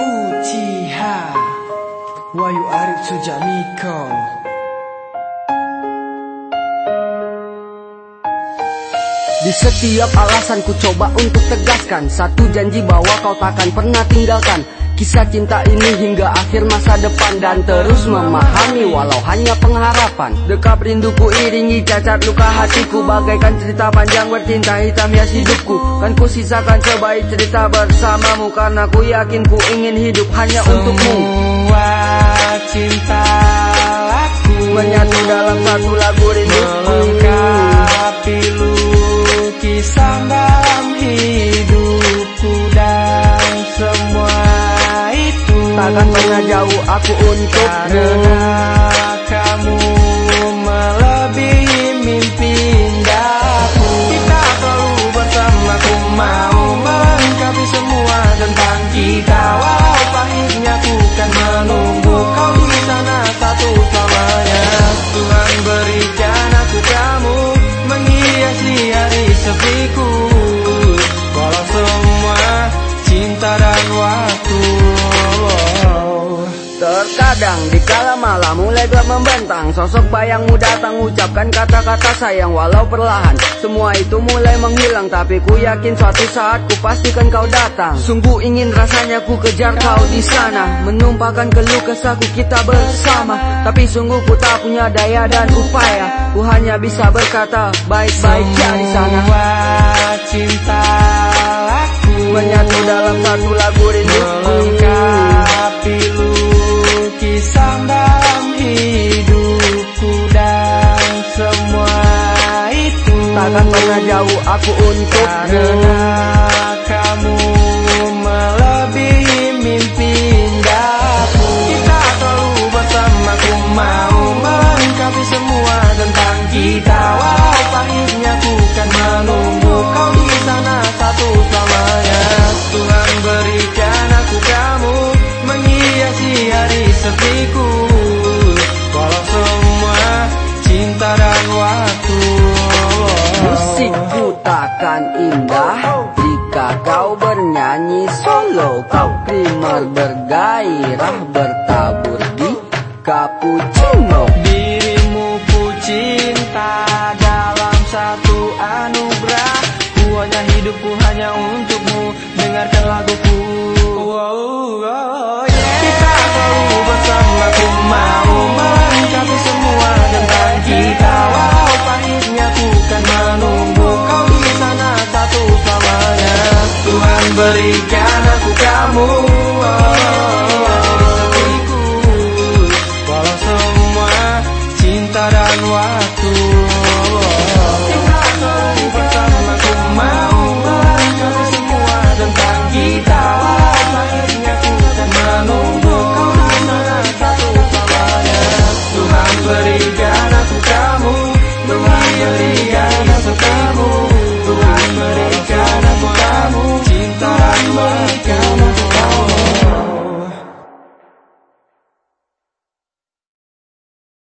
Uchiha Wayu Arif Sujamiko. Di setiap alasan ku coba untuk tegaskan Satu janji bahwa kau takkan pernah tinggalkan Kisah cinta ini hingga akhir masa depan Dan terus memahami walau hanya pengharapan. Dekap rinduku iringi cacat luka hatiku Bagaikan cerita panjang bertinta hitam ya hidupku. Kan ku sisakan sebaik cerita bersamamu Karena ku yakin ku ingin hidup hanya Semua untukmu cinta laku. Menyatu dalam satu lagu rinduku aku untukmu Terkadang di kala malam mulai gelap membentang. Sosok bayangmu datang ucapkan kata-kata sayang Walau perlahan. Semua itu mulai menghilang Tapi ku yakin suatu saat ku pastikan kau datang. Sungguh ingin rasanya ku kejar kau di sana. Menumpahkan keluh kesahku kita bersama. Tapi sungguh ku tak punya daya dan upaya. Ku hanya bisa berkata baik-baik ya di sana. Semua cinta laku. Menyatu dalam satu lagu rinduku Takkan pernah jauh. Aku untukmu Karena kamu indah Jika kau bernyanyi solo Kau primer bergairah Bertabur di cappuccino Dirimu ku cinta Dalam satu anugerah. Kuanya hidupku hanya untukmu.